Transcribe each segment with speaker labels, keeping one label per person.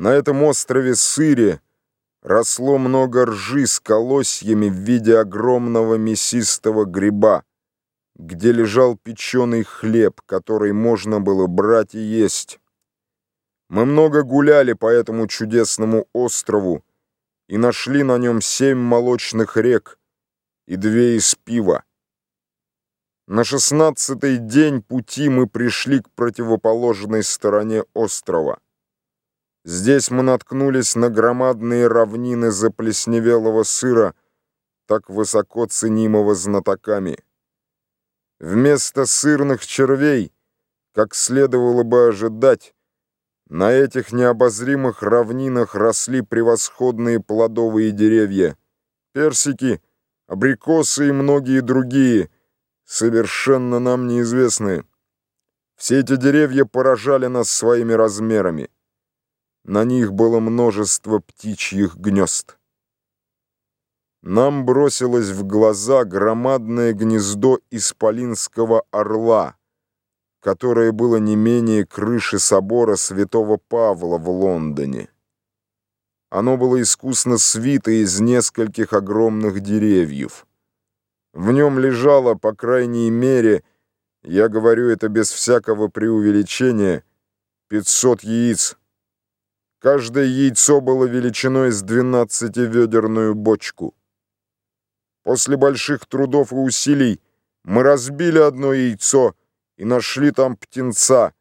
Speaker 1: На этом острове Сыре росло много ржи с колосьями в виде огромного мясистого гриба, где лежал печеный хлеб, который можно было брать и есть. Мы много гуляли по этому чудесному острову и нашли на нем семь молочных рек и две из пива. На шестнадцатый день пути мы пришли к противоположной стороне острова. Здесь мы наткнулись на громадные равнины заплесневелого сыра, так высоко ценимого знатоками. Вместо сырных червей, как следовало бы ожидать, на этих необозримых равнинах росли превосходные плодовые деревья, персики, абрикосы и многие другие, совершенно нам неизвестные. Все эти деревья поражали нас своими размерами. На них было множество птичьих гнезд. Нам бросилось в глаза громадное гнездо исполинского орла, которое было не менее крыши собора святого Павла в Лондоне. Оно было искусно свито из нескольких огромных деревьев. В нем лежало, по крайней мере, я говорю это без всякого преувеличения, 500 яиц, Каждое яйцо было величиной с двенадцативедерную бочку. После больших трудов и усилий мы разбили одно яйцо и нашли там птенца,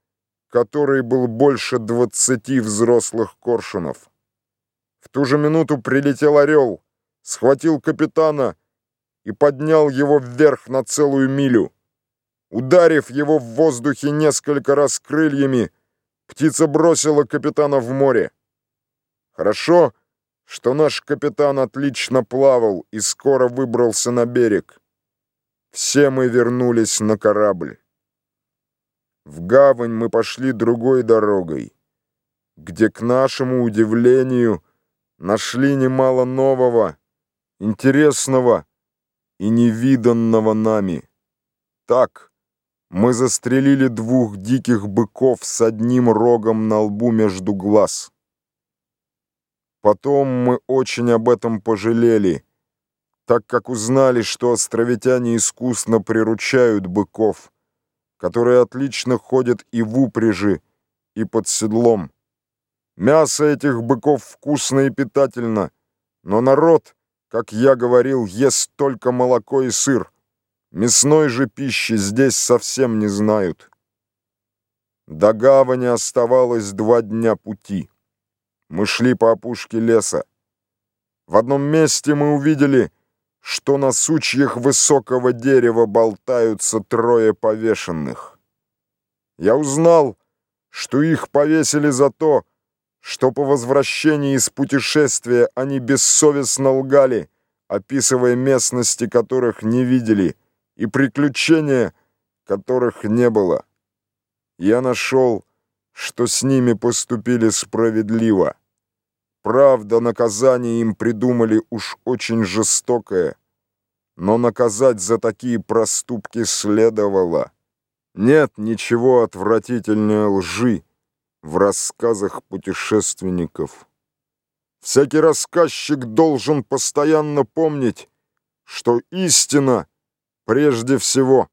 Speaker 1: который был больше двадцати взрослых коршунов. В ту же минуту прилетел орел, схватил капитана и поднял его вверх на целую милю. Ударив его в воздухе несколько раз крыльями, Птица бросила капитана в море. Хорошо, что наш капитан отлично плавал и скоро выбрался на берег. Все мы вернулись на корабль. В гавань мы пошли другой дорогой, где, к нашему удивлению, нашли немало нового, интересного и невиданного нами. Так, мы застрелили двух диких быков с одним рогом на лбу между глаз. Потом мы очень об этом пожалели, так как узнали, что островитяне искусно приручают быков, которые отлично ходят и в упряжи, и под седлом. Мясо этих быков вкусно и питательно, но народ, как я говорил, ест только молоко и сыр. Мясной же пищи здесь совсем не знают. До гавани оставалось два дня пути. Мы шли по опушке леса. В одном месте мы увидели, что на сучьях высокого дерева болтаются трое повешенных. Я узнал, что их повесили за то, что по возвращении из путешествия они бессовестно лгали, описывая местности, которых не видели, и приключения, которых не было. Я нашел, что с ними поступили справедливо. Правда, наказание им придумали уж очень жестокое, но наказать за такие проступки следовало. Нет ничего отвратительнее лжи в рассказах путешественников. Всякий рассказчик должен постоянно помнить, что истина — прежде всего.